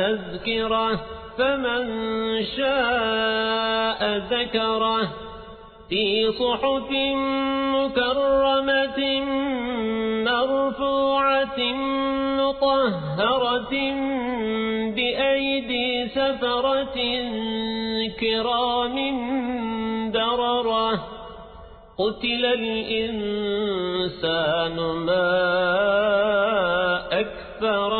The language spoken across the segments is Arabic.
تذكرة فمن شاء ذكره. في صحف مكرمة مرفوعة مطهرة بأيدي سفرة كرام دررة. قتل الإنسان ما أكفره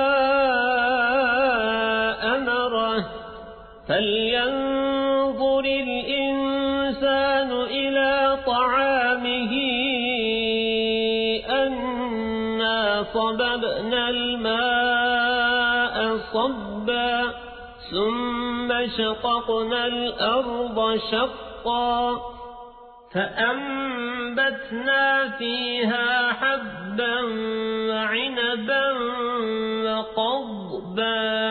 فلينظر الإنسان إلى طعامه أنا صببنا الماء صبا ثم شققنا الأرض شقا فأنبتنا فيها حبا وعنبا وقضبا